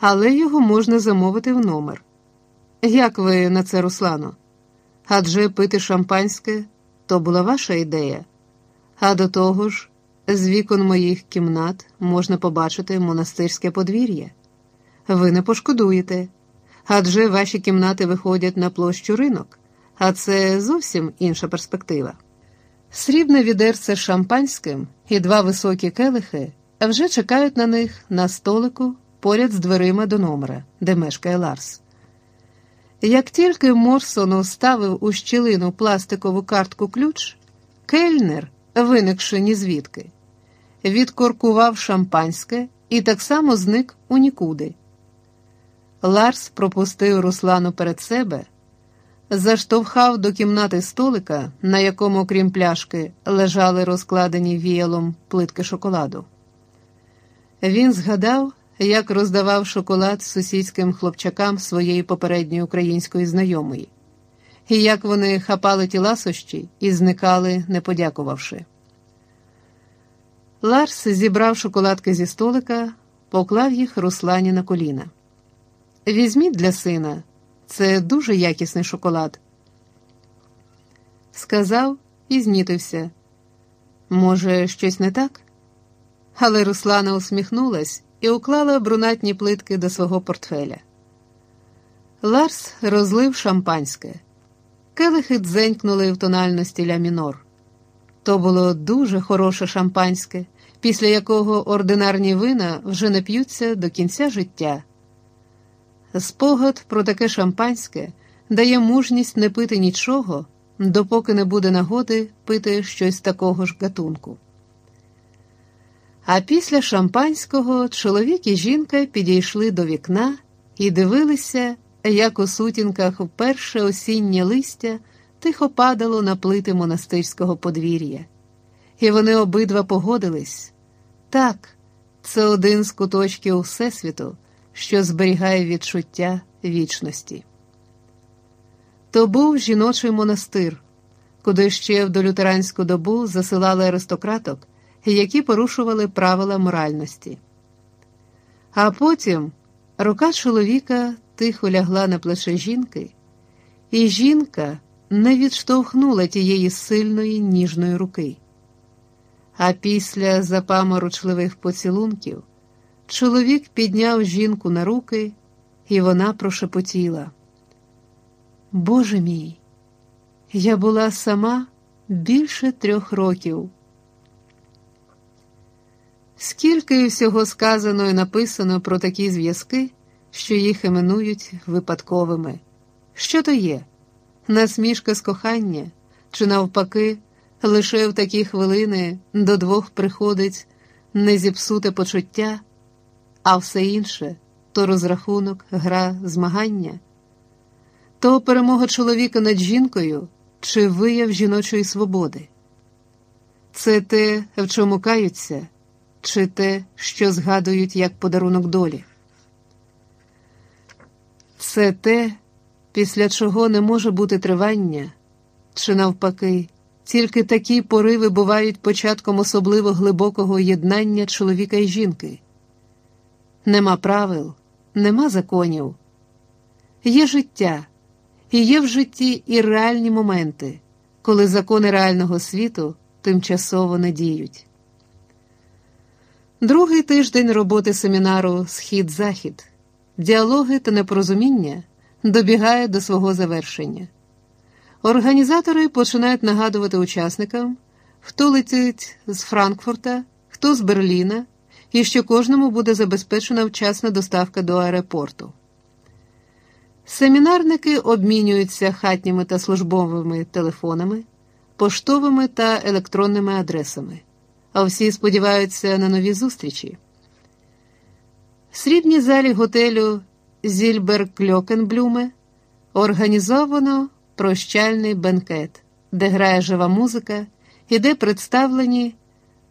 але його можна замовити в номер. Як ви на це, Руслано? Адже пити шампанське то була ваша ідея. А до того ж, з вікон моїх кімнат можна побачити монастирське подвір'я. Ви не пошкодуєте, адже ваші кімнати виходять на площу ринок, а це зовсім інша перспектива. Срібне відерце з шампанським і два високі келихи вже чекають на них на столику поряд з дверима до номера, де мешкає Ларс. Як тільки Морсон ставив у щілину пластикову картку ключ, кельнер, виникши ні звідки, відкоркував шампанське і так само зник у нікуди. Ларс пропустив Руслану перед себе, заштовхав до кімнати столика, на якому, крім пляшки, лежали розкладені віялом плитки шоколаду. Він згадав, як роздавав шоколад сусідським хлопчакам своєї попередньої української знайомої, і як вони хапали ті ласощі і зникали, не подякувавши. Ларс зібрав шоколадки зі столика, поклав їх Руслані на коліна. Візьміть для сина, це дуже якісний шоколад. Сказав і знітився. Може, щось не так? Але Руслана усміхнулась і уклала брунатні плитки до свого портфеля. Ларс розлив шампанське. Келихи дзенькнули в тональності ля мінор. То було дуже хороше шампанське, після якого ординарні вина вже не п'ються до кінця життя. Спогад про таке шампанське дає мужність не пити нічого, допоки не буде нагоди пити щось такого ж гатунку. А після шампанського чоловік і жінка підійшли до вікна і дивилися, як у сутінках вперше осіннє листя тихо падало на плити монастирського подвір'я. І вони обидва погодились так, це один з куточків Всесвіту, що зберігає відчуття вічності. То був жіночий монастир, куди ще в долютеранську добу засилали аристократок які порушували правила моральності. А потім рука чоловіка тихо лягла на плече жінки, і жінка не відштовхнула тієї сильної ніжної руки. А після запаморочливих поцілунків чоловік підняв жінку на руки, і вона прошепотіла. Боже мій, я була сама більше трьох років. Скільки всього сказано і написано про такі зв'язки, що їх іменують випадковими? Що то є? Насмішка з кохання, чи навпаки, лише в такі хвилини до двох приходить не зіпсуте почуття, а все інше то розрахунок, гра, змагання, то перемога чоловіка над жінкою чи вияв жіночої свободи? Це те, в чому каються чи те, що згадують як подарунок долі. Це те, після чого не може бути тривання, чи навпаки, тільки такі пориви бувають початком особливо глибокого єднання чоловіка і жінки. Нема правил, нема законів. Є життя, і є в житті і реальні моменти, коли закони реального світу тимчасово не діють. Другий тиждень роботи семінару Схід-Захід, діалоги та непорозуміння добігає до свого завершення. Організатори починають нагадувати учасникам, хто летить з Франкфурта, хто з Берліна, і що кожному буде забезпечена вчасна доставка до аеропорту. Семінарники обмінюються хатніми та службовими телефонами, поштовими та електронними адресами а всі сподіваються на нові зустрічі. В срібній залі готелю Зільбер Кльокенблюме організовано прощальний бенкет, де грає жива музика і де представлені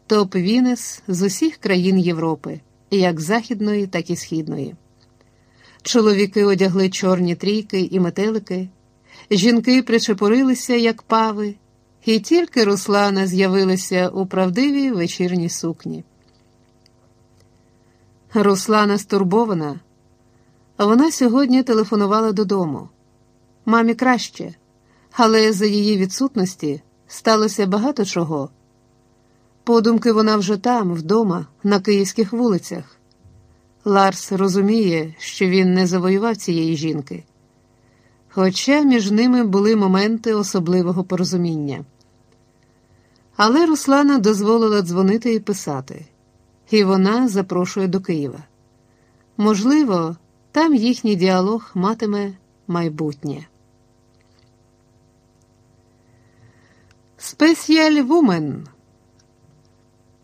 топ Вінес з усіх країн Європи, як західної, так і східної. Чоловіки одягли чорні трійки і метелики, жінки причепорилися, як пави. І тільки Руслана з'явилася у правдивій вечірній сукні. Руслана стурбована, Вона сьогодні телефонувала додому. Мамі краще, але за її відсутності сталося багато чого. Подумки вона вже там, вдома, на київських вулицях. Ларс розуміє, що він не завоював цієї жінки. Хоча між ними були моменти особливого порозуміння. Але Руслана дозволила дзвонити і писати, і вона запрошує до Києва. Можливо, там їхній діалог матиме майбутнє. Спеціаль Вумен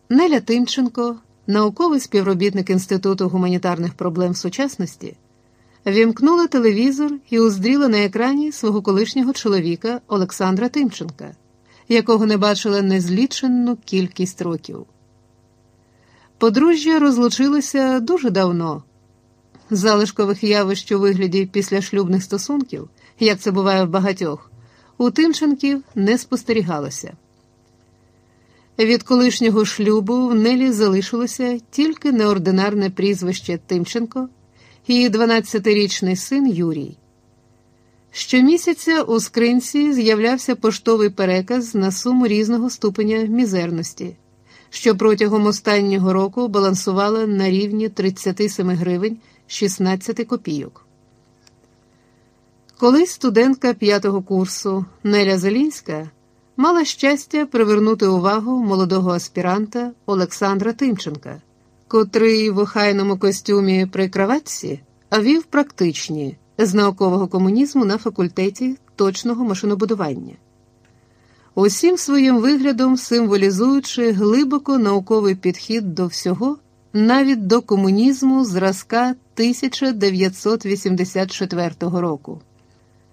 Неля Тимченко, науковий співробітник Інституту гуманітарних проблем сучасності, вімкнула телевізор і уздріла на екрані свого колишнього чоловіка Олександра Тимченка, якого не бачила незліченну кількість років. Подружжя розлучилося дуже давно. Залишкових явищ у вигляді післяшлюбних стосунків, як це буває в багатьох, у Тимченків не спостерігалося. Від колишнього шлюбу в Нелі залишилося тільки неординарне прізвище Тимченко і 12-річний син Юрій. Щомісяця у скринці з'являвся поштовий переказ на суму різного ступеня мізерності, що протягом останнього року балансувала на рівні 37 гривень 16 копійок. Колись студентка п'ятого курсу Неля Зелінська мала щастя привернути увагу молодого аспіранта Олександра Тимченка, котрий в охайному костюмі при краватці вів практичні з наукового комунізму на факультеті точного машинобудування. Усім своїм виглядом символізуючи глибоко науковий підхід до всього, навіть до комунізму зразка 1984 року.